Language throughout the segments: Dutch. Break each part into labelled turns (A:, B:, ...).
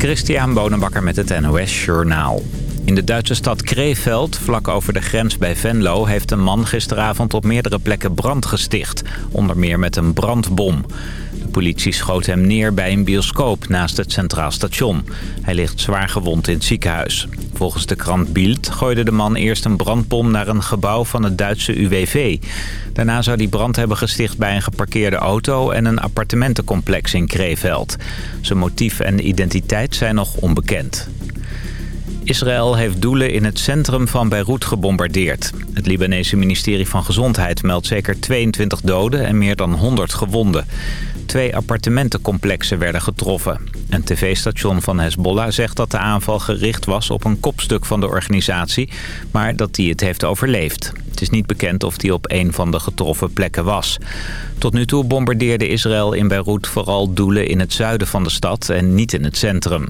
A: Christian Bonenbakker met het NOS Journaal. In de Duitse stad Krefeld, vlak over de grens bij Venlo... heeft een man gisteravond op meerdere plekken brand gesticht. Onder meer met een brandbom. Politie schoot hem neer bij een bioscoop naast het Centraal Station. Hij ligt zwaar gewond in het ziekenhuis. Volgens de krant Bild gooide de man eerst een brandbom naar een gebouw van het Duitse UWV. Daarna zou die brand hebben gesticht bij een geparkeerde auto en een appartementencomplex in Krefeld. Zijn motief en identiteit zijn nog onbekend. Israël heeft doelen in het centrum van Beirut gebombardeerd. Het Libanese ministerie van Gezondheid meldt zeker 22 doden en meer dan 100 gewonden. Twee appartementencomplexen werden getroffen. Een tv-station van Hezbollah zegt dat de aanval gericht was op een kopstuk van de organisatie... maar dat die het heeft overleefd. Het is niet bekend of die op een van de getroffen plekken was. Tot nu toe bombardeerde Israël in Beirut vooral doelen in het zuiden van de stad en niet in het centrum.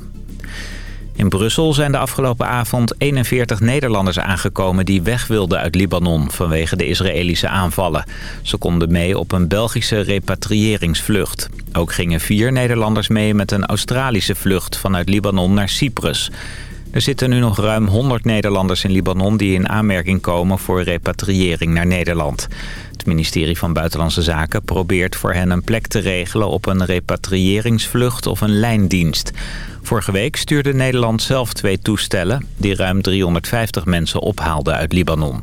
A: In Brussel zijn de afgelopen avond 41 Nederlanders aangekomen die weg wilden uit Libanon vanwege de Israëlische aanvallen. Ze konden mee op een Belgische repatriëringsvlucht. Ook gingen vier Nederlanders mee met een Australische vlucht vanuit Libanon naar Cyprus. Er zitten nu nog ruim 100 Nederlanders in Libanon die in aanmerking komen voor repatriëring naar Nederland. Het ministerie van Buitenlandse Zaken probeert voor hen een plek te regelen op een repatriëringsvlucht of een lijndienst. Vorige week stuurde Nederland zelf twee toestellen die ruim 350 mensen ophaalden uit Libanon.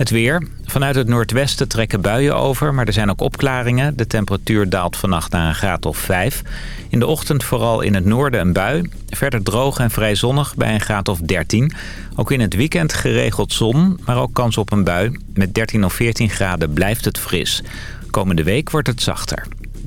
A: Het weer. Vanuit het noordwesten trekken buien over, maar er zijn ook opklaringen. De temperatuur daalt vannacht naar een graad of 5. In de ochtend vooral in het noorden een bui. Verder droog en vrij zonnig bij een graad of 13. Ook in het weekend geregeld zon, maar ook kans op een bui. Met 13 of 14 graden blijft het fris. Komende week wordt het zachter.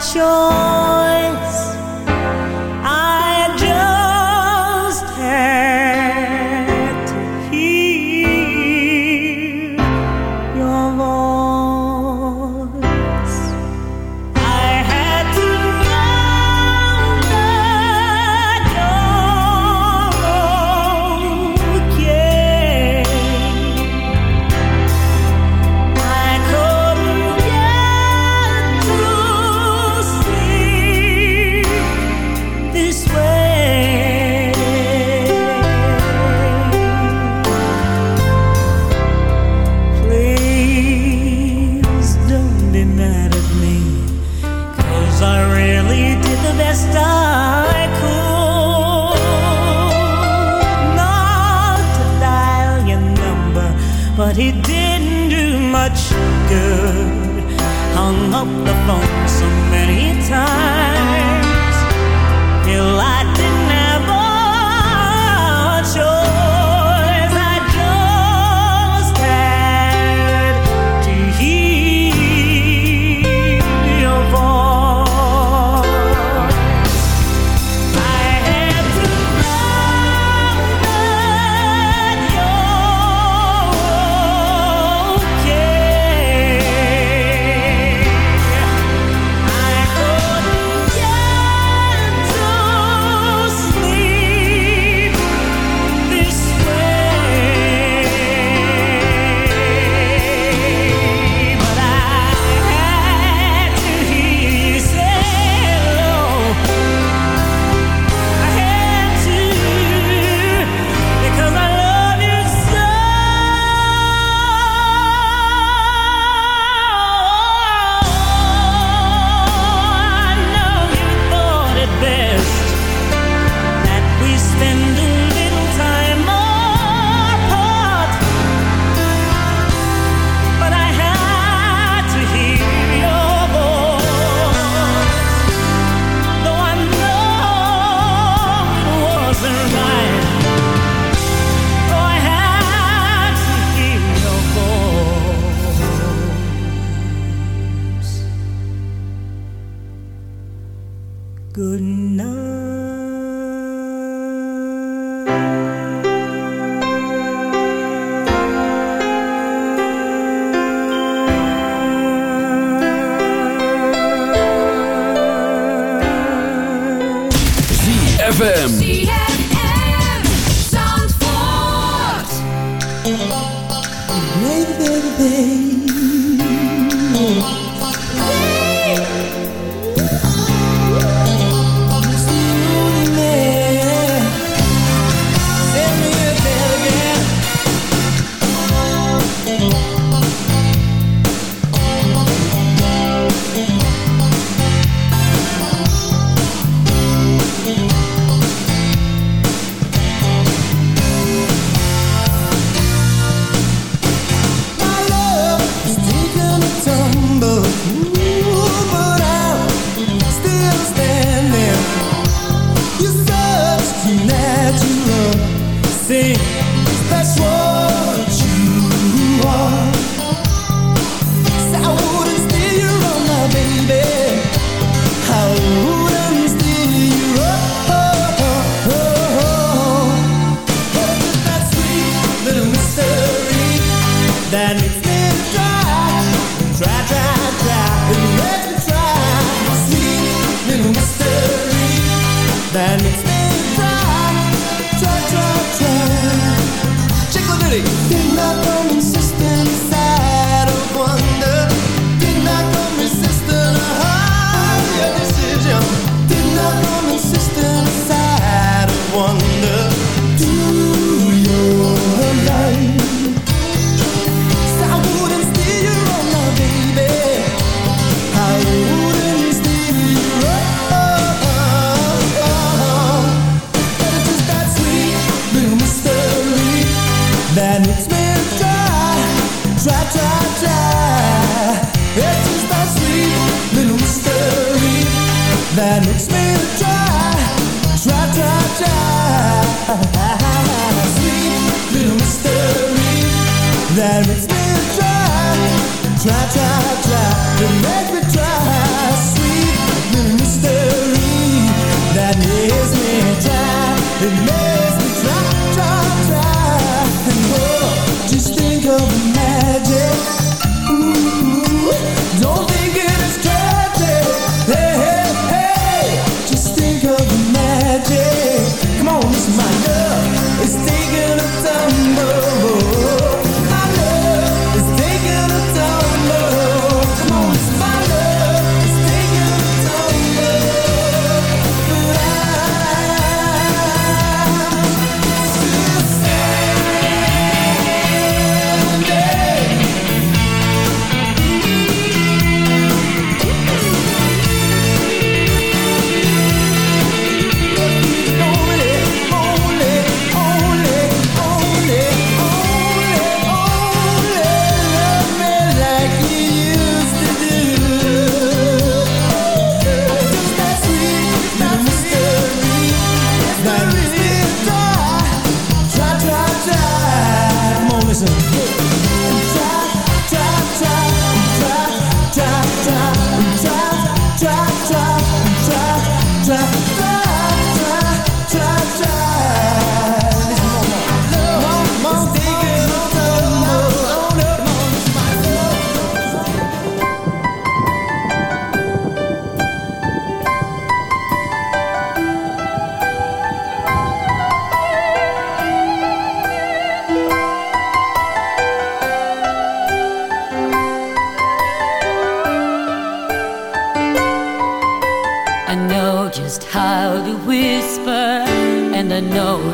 B: 求。hung up the phone so many times. till I. Baby, baby, baby.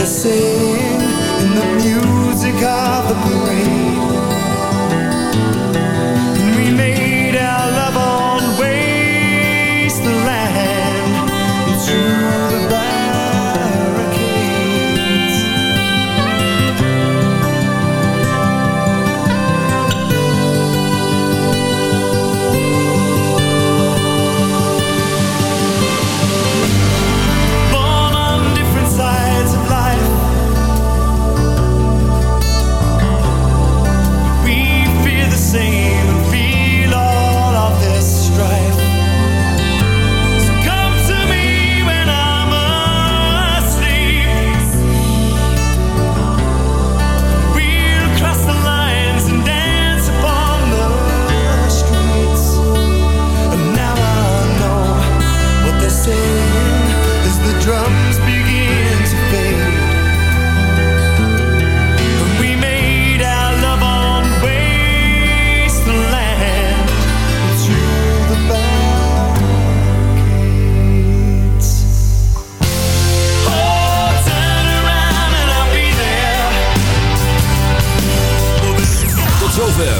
C: the same in the
B: music of the
D: brain.